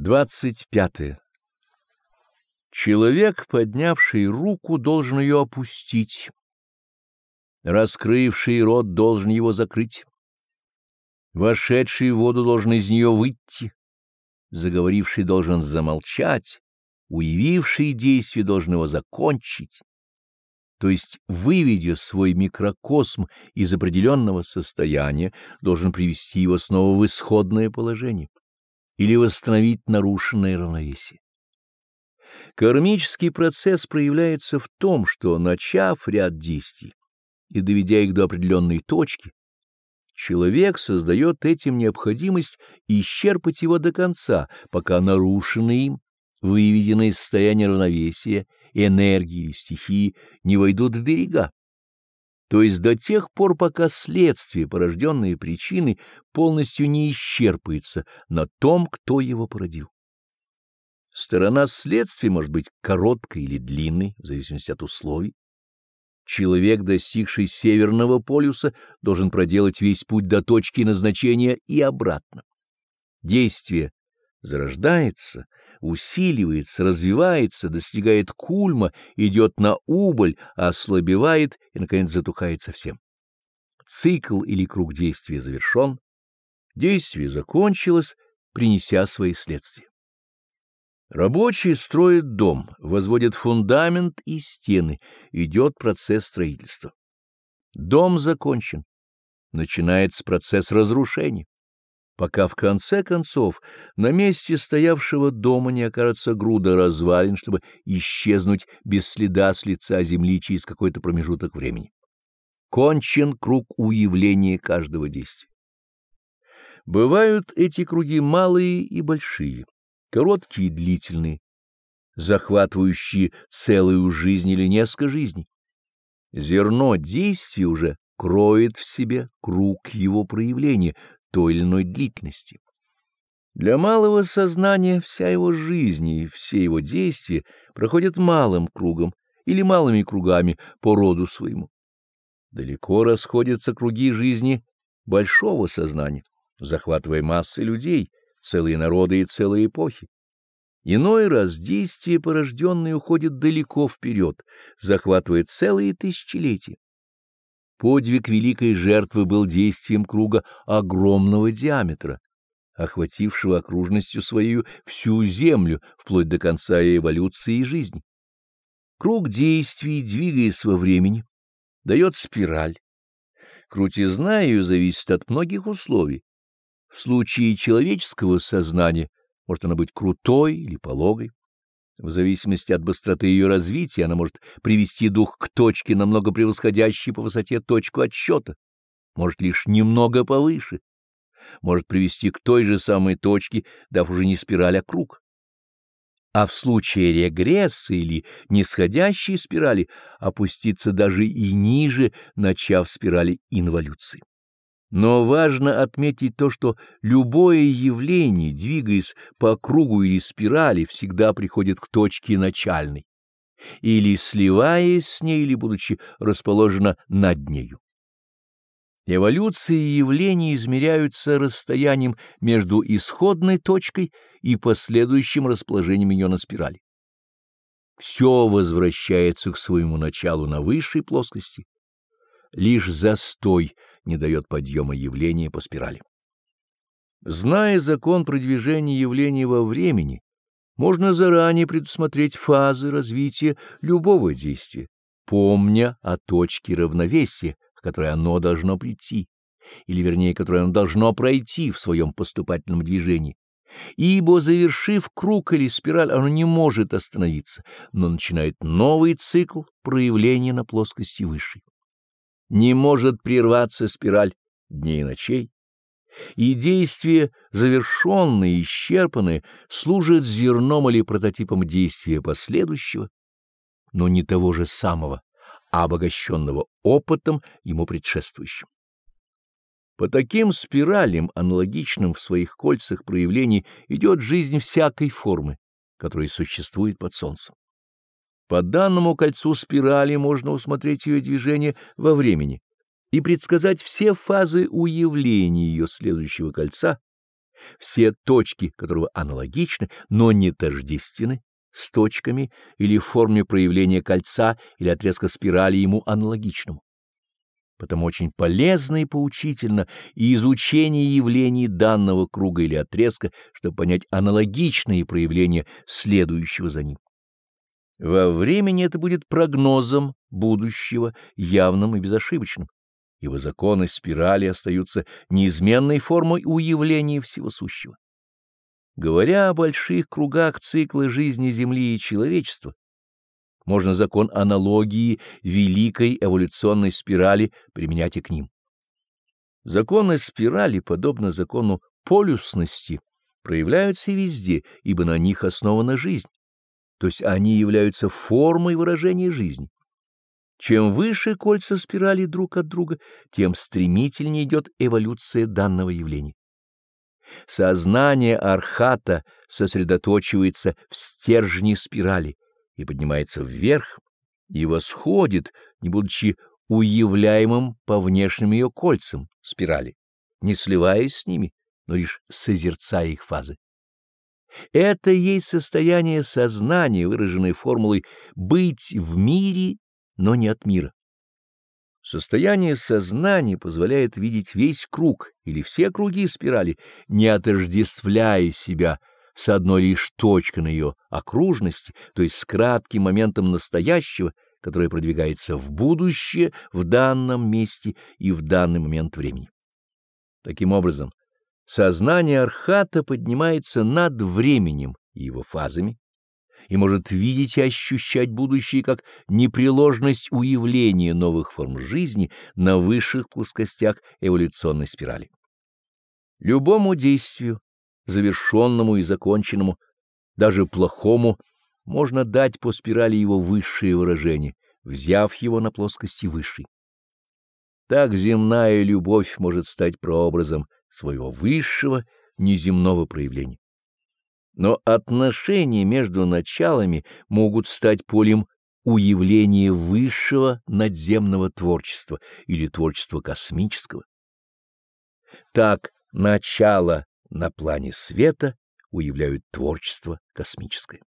25. Человек, поднявший руку, должен ее опустить. Раскрывший рот должен его закрыть. Вошедший в воду должен из нее выйти. Заговоривший должен замолчать. Уявивший действие должен его закончить. То есть, выведя свой микрокосм из определенного состояния, должен привести его снова в исходное положение или восстановить нарушенное равновесие. Кармический процесс проявляется в том, что, начав ряд действий и доведя их до определенной точки, человек создает этим необходимость исчерпать его до конца, пока нарушенные им, выведенные из состояния равновесия, энергии или стихии не войдут в берега то есть до тех пор, пока следствие, порожденные причины, полностью не исчерпается на том, кто его породил. Сторона следствия может быть короткой или длинной, в зависимости от условий. Человек, достигший Северного полюса, должен проделать весь путь до точки назначения и обратно. Действие зарождается, усиливается, развивается, достигает кульма, идет на убыль, ослабевает и, наконец, затухает совсем. Цикл или круг действия завершен, действие закончилось, принеся свои следствия. Рабочий строит дом, возводит фундамент и стены, идет процесс строительства. Дом закончен, начинается процесс разрушения пока в конце концов на месте стоявшего дома не окажется груда развалин, чтобы исчезнуть без следа с лица земли через какой-то промежуток времени. Кончен круг уявления каждого действия. Бывают эти круги малые и большие, короткие и длительные, захватывающие целую жизнь или несколько жизней. Зерно действия уже кроет в себе круг его проявления, той или иной длительности. Для малого сознания вся его жизнь и все его действия проходят малым кругом или малыми кругами по роду своему. Далеко расходятся круги жизни большого сознания, захватывая массы людей, целые народы и целые эпохи. Иной раз действие порожденное уходит далеко вперед, захватывает целые тысячелетия. Подвиг великой жертвы был действием круга огромного диаметра, охватившего окружностью свою всю Землю, вплоть до конца эволюции и жизни. Круг действий, двигаясь во времени, дает спираль. Крутизна ее зависит от многих условий. В случае человеческого сознания может она быть крутой или пологой. В зависимости от быстроты ее развития она может привести дух к точке, намного превосходящей по высоте точку отсчета, может лишь немного повыше, может привести к той же самой точке, дав уже не спираль, а круг. А в случае регресса или нисходящей спирали опуститься даже и ниже, начав спирали инволюции. Но важно отметить то, что любое явление, двигаясь по кругу или спирали, всегда приходит к точке начальной, или сливаясь с ней, или будучи расположено над нею. Эволюции явлений измеряются расстоянием между исходной точкой и последующим расположением ее на спирали. Все возвращается к своему началу на высшей плоскости. Лишь застой — не дает подъема явления по спирали. Зная закон продвижения явления во времени, можно заранее предусмотреть фазы развития любого действия, помня о точке равновесия, к которой оно должно прийти, или, вернее, которое оно должно пройти в своем поступательном движении. Ибо, завершив круг или спираль, оно не может остановиться, но начинает новый цикл проявления на плоскости высшей не может прерваться спираль дней и ночей, и действия, завершенные исчерпанные, служат зерном или прототипом действия последующего, но не того же самого, а обогащенного опытом ему предшествующим. По таким спиралям, аналогичным в своих кольцах проявлений, идет жизнь всякой формы, которая существует под солнцем. По данному кольцу спирали можно усмотреть ее движение во времени и предсказать все фазы уявления ее следующего кольца все точки которого аналогичны, но не тождественны с точками или в форме проявления кольца или отрезка спирали ему аналогичному. Потому очень полезно и поучительно и изучение явлений данного круга или отрезка, чтобы понять аналогичные проявления следующего за ним. Во времени это будет прогнозом будущего, явным и безошибочным, ибо законы спирали остаются неизменной формой уявления всего сущего. Говоря о больших кругах цикла жизни Земли и человечества, можно закон аналогии великой эволюционной спирали применять и к ним. Законы спирали, подобно закону полюсности, проявляются везде, ибо на них основана жизнь то есть они являются формой выражения жизни. Чем выше кольца спирали друг от друга, тем стремительнее идет эволюция данного явления. Сознание архата сосредоточивается в стержне спирали и поднимается вверх, и восходит, не будучи уявляемым по внешним ее кольцам спирали, не сливаясь с ними, но лишь созерцая их фазы. Это есть состояние сознания, выраженное формулой «быть в мире, но не от мира». Состояние сознания позволяет видеть весь круг или все круги спирали, не отождествляя себя с одной лишь точкой на ее окружности, то есть с кратким моментом настоящего, которое продвигается в будущее в данном месте и в данный момент времени. Таким образом, Сознание архата поднимается над временем и его фазами и может видеть и ощущать будущее как непреложность уявления новых форм жизни на высших плоскостях эволюционной спирали. Любому действию, завершенному и законченному, даже плохому, можно дать по спирали его высшее выражение, взяв его на плоскости высшей. Так земная любовь может стать прообразом своего высшего неземного проявления. Но отношения между началами могут стать полем уявления высшего надземного творчества или творчества космического. Так начало на плане света уявляют творчество космическое.